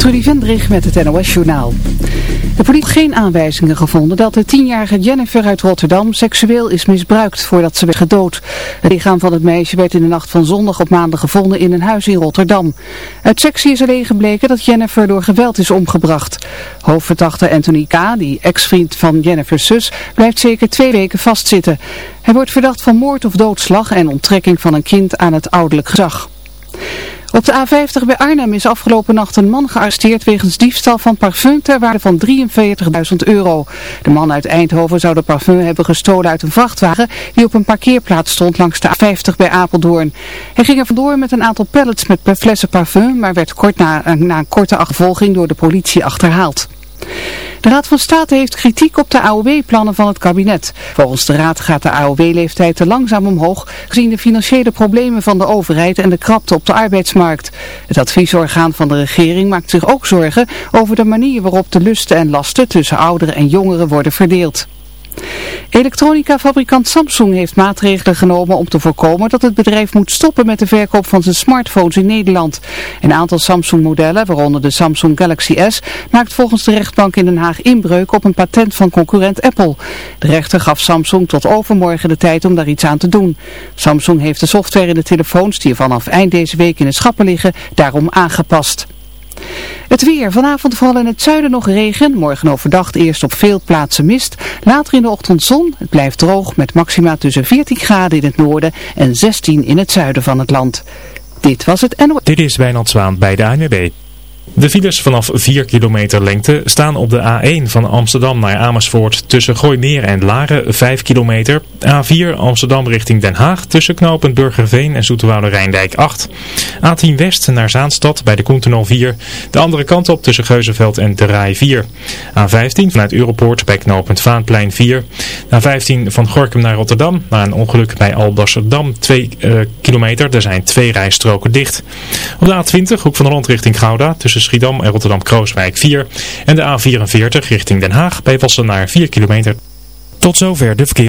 Trudy Vendrig met het NOS-journaal. De politie heeft geen aanwijzingen gevonden dat de tienjarige Jennifer uit Rotterdam seksueel is misbruikt voordat ze werd gedood. Het lichaam van het meisje werd in de nacht van zondag op maandag gevonden in een huis in Rotterdam. Uit sectie is alleen gebleken dat Jennifer door geweld is omgebracht. Hoofdverdachte Anthony K., die ex-vriend van Jennifer's zus, blijft zeker twee weken vastzitten. Hij wordt verdacht van moord of doodslag en onttrekking van een kind aan het ouderlijk gezag. Op de A50 bij Arnhem is afgelopen nacht een man gearresteerd wegens diefstal van parfum ter waarde van 43.000 euro. De man uit Eindhoven zou de parfum hebben gestolen uit een vrachtwagen die op een parkeerplaats stond langs de A50 bij Apeldoorn. Hij ging er vandoor met een aantal pallets met flessen parfum, maar werd kort na, na een korte achtervolging door de politie achterhaald. De Raad van State heeft kritiek op de AOW-plannen van het kabinet. Volgens de Raad gaat de AOW-leeftijd te langzaam omhoog, gezien de financiële problemen van de overheid en de krapte op de arbeidsmarkt. Het adviesorgaan van de regering maakt zich ook zorgen over de manier waarop de lusten en lasten tussen ouderen en jongeren worden verdeeld. Elektronica-fabrikant Samsung heeft maatregelen genomen om te voorkomen dat het bedrijf moet stoppen met de verkoop van zijn smartphones in Nederland. Een aantal Samsung-modellen, waaronder de Samsung Galaxy S, maakt volgens de rechtbank in Den Haag inbreuk op een patent van concurrent Apple. De rechter gaf Samsung tot overmorgen de tijd om daar iets aan te doen. Samsung heeft de software in de telefoons die vanaf eind deze week in de schappen liggen daarom aangepast. Het weer. Vanavond vooral in het zuiden nog regen. Morgen overdag eerst op veel plaatsen mist. Later in de ochtend zon. Het blijft droog met maxima tussen 14 graden in het noorden en 16 in het zuiden van het land. Dit was het NO. Dit is Wijnand Zwaan bij de ANWB. De files vanaf 4 kilometer lengte staan op de A1 van Amsterdam naar Amersfoort tussen Gooimeer en Laren 5 kilometer. A4 Amsterdam richting Den Haag tussen knooppunt Burgerveen en Zoetewoude Rijndijk 8. A10 West naar Zaanstad bij de Koentunnel 4. De andere kant op tussen Geuzenveld en De Rij 4. A15 vanuit Europoort bij knooppunt Vaanplein 4. A15 van Gorkum naar Rotterdam na een ongeluk bij Alblasserdam 2 uh, kilometer. Er zijn twee rijstroken dicht. Op de A20 hoek van Holland richting Gouda tussen Schiedam en Rotterdam-Krooswijk 4. En de A44 richting Den Haag bij Wassenaar 4 kilometer. Tot zover de verkeer.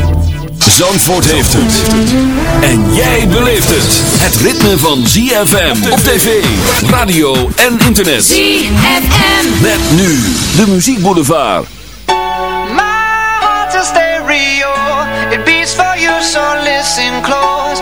Zandvoort heeft het. En jij beleeft het. Het ritme van ZFM op tv, radio en internet. ZFM. Met nu de muziekboulevard. My heart's a stereo. It beats for you, so listen close.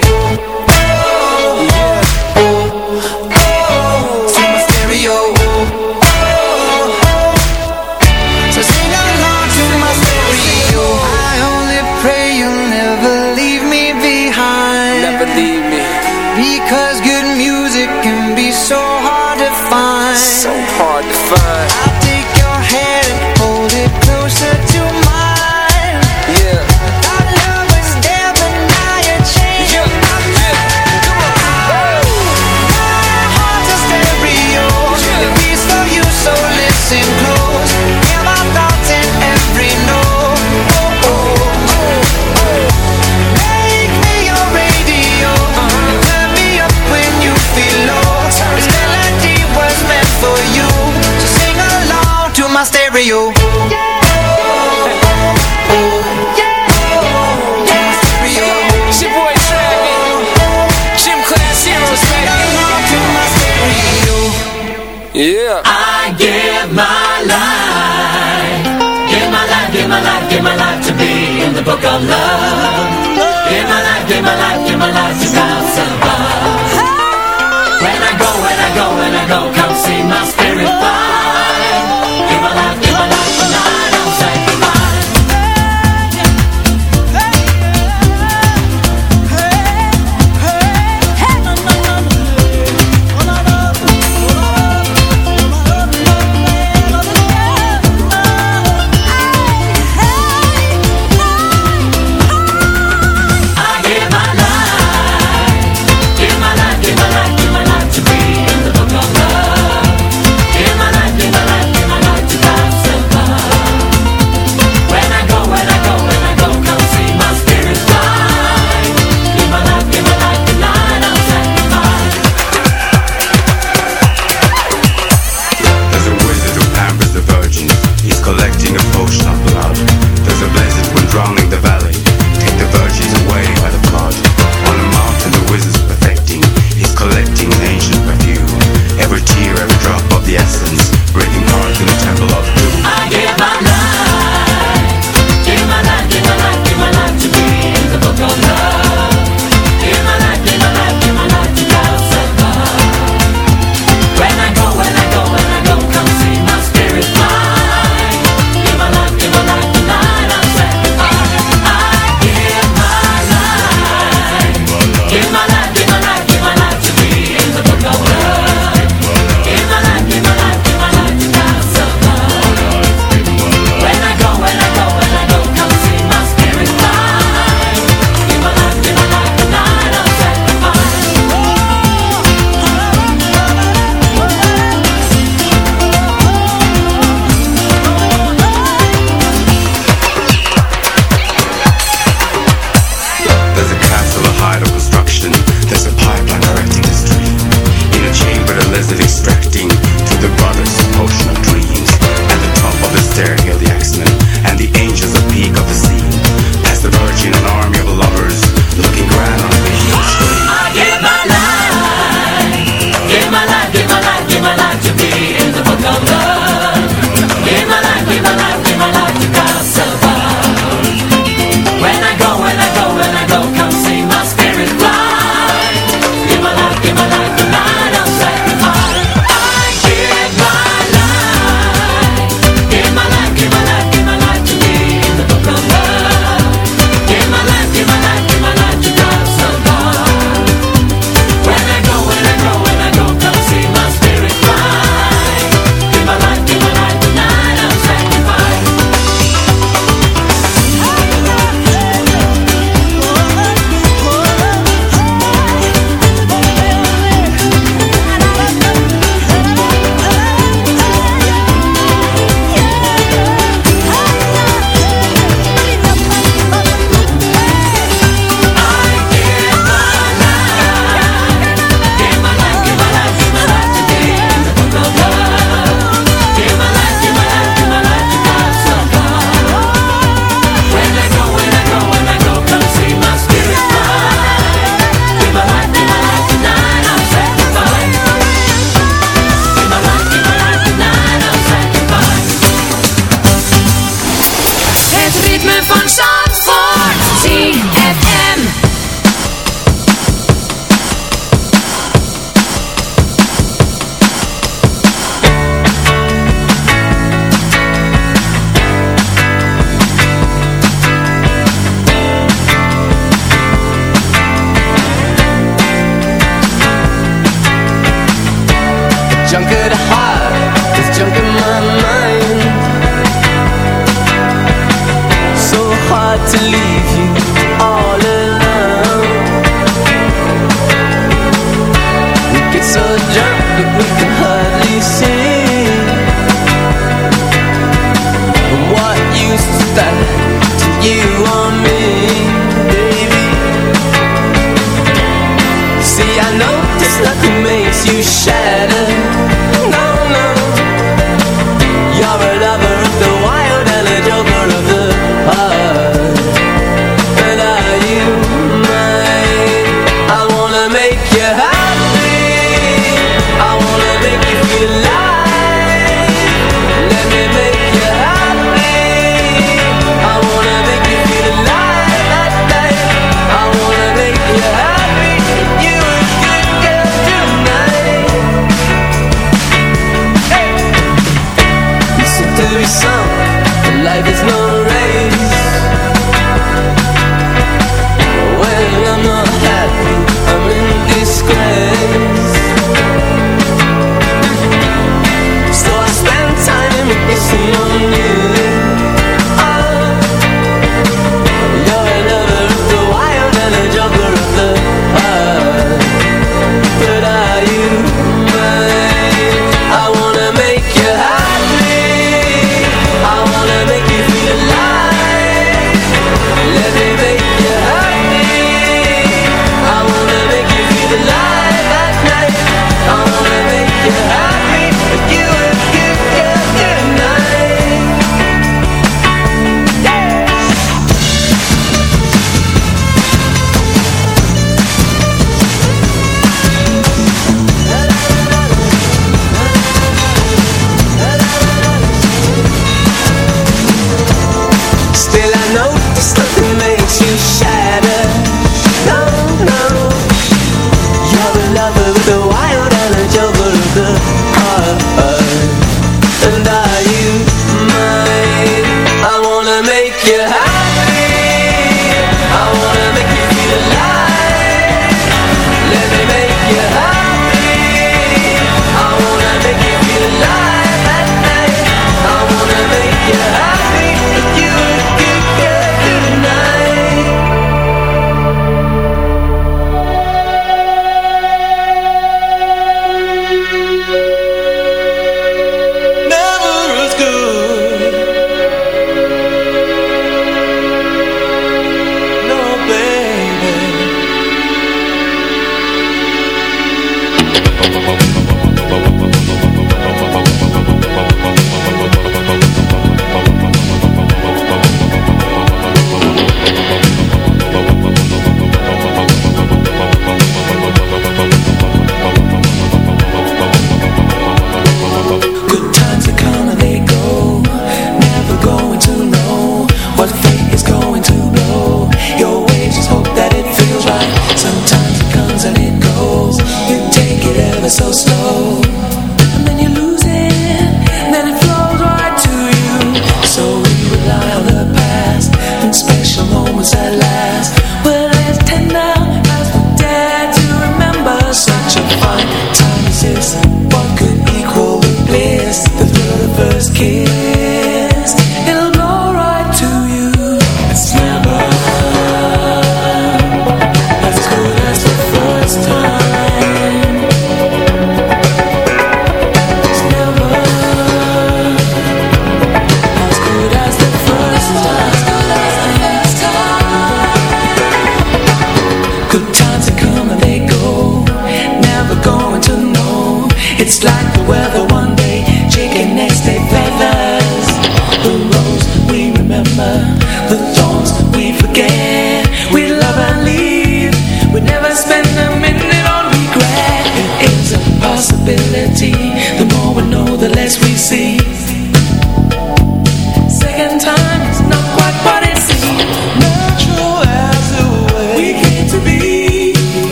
Yeah. I give my life, give my life, give my life, give my life to be in the book of love. Give my life, give my life, give my life to clouds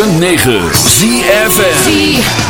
106.9 ZFN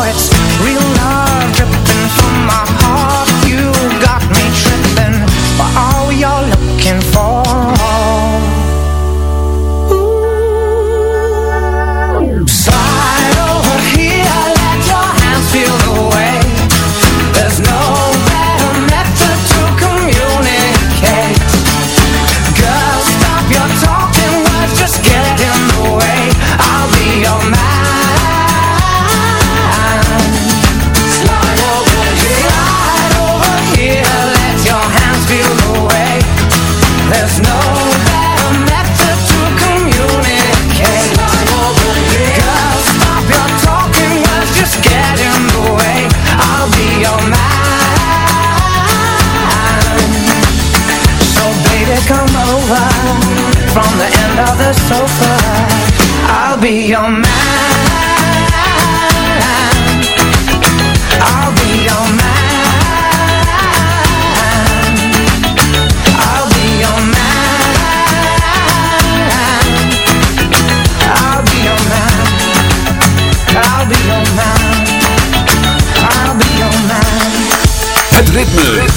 Het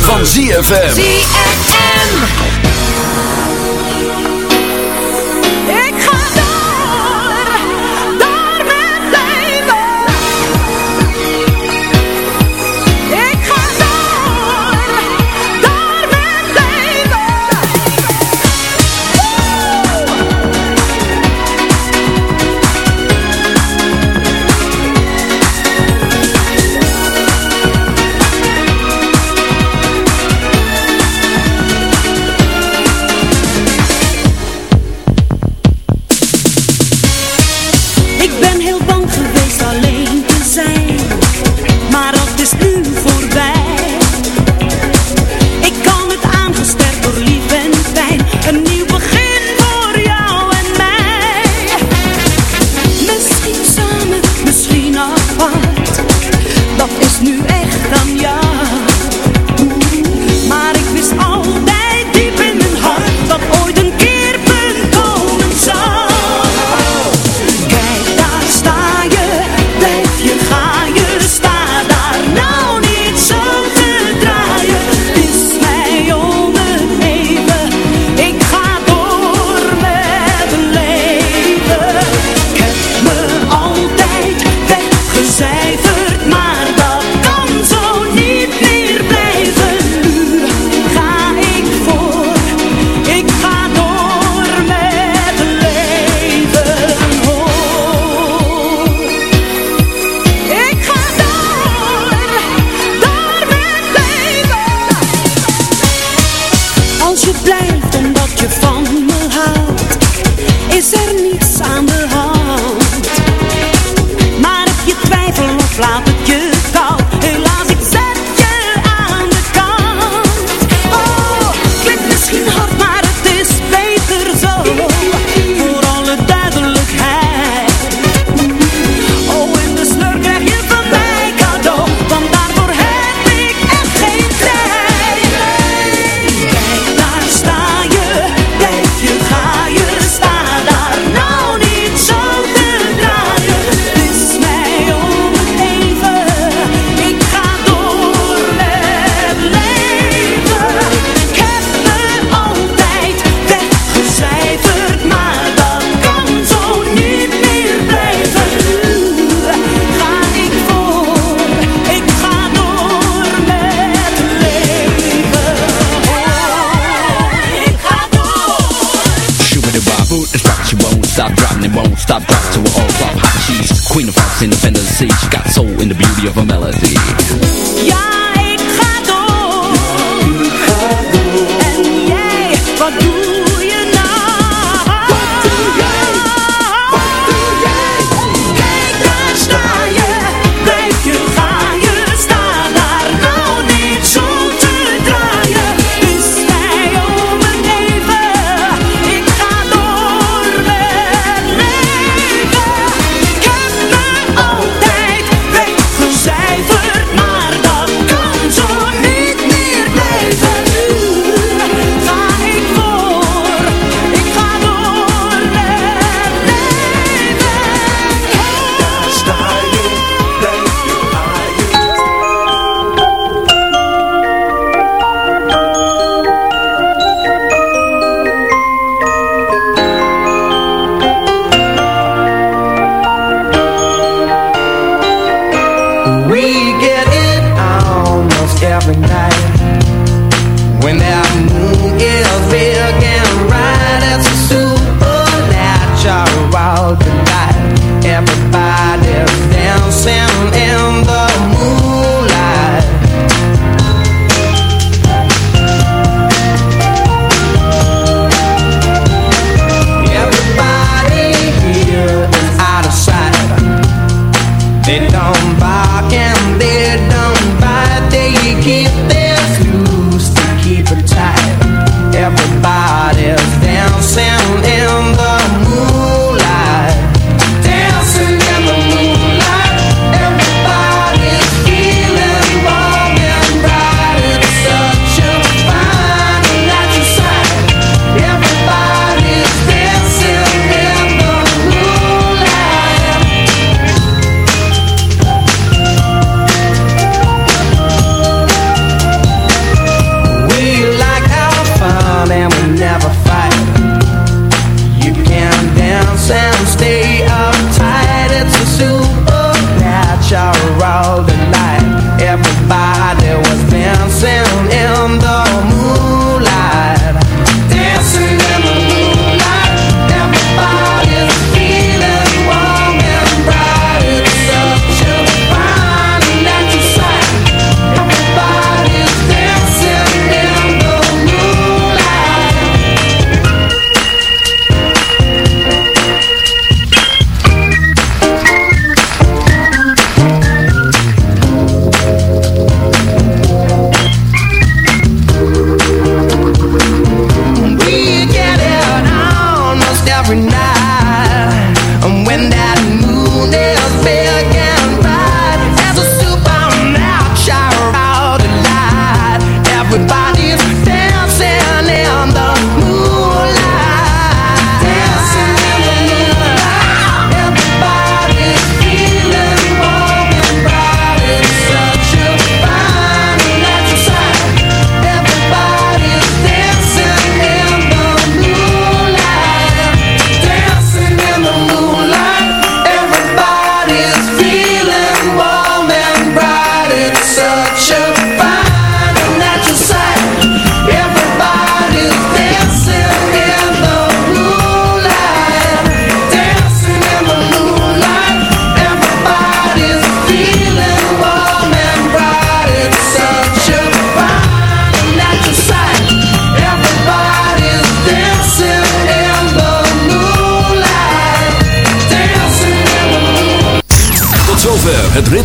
van ZFM.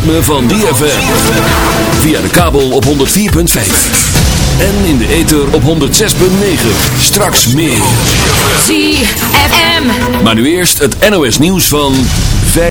Ritme van DFM. Via de kabel op 104.5. En in de ether op 106.9. Straks meer. ZFM. Maar nu eerst het NOS nieuws van 5.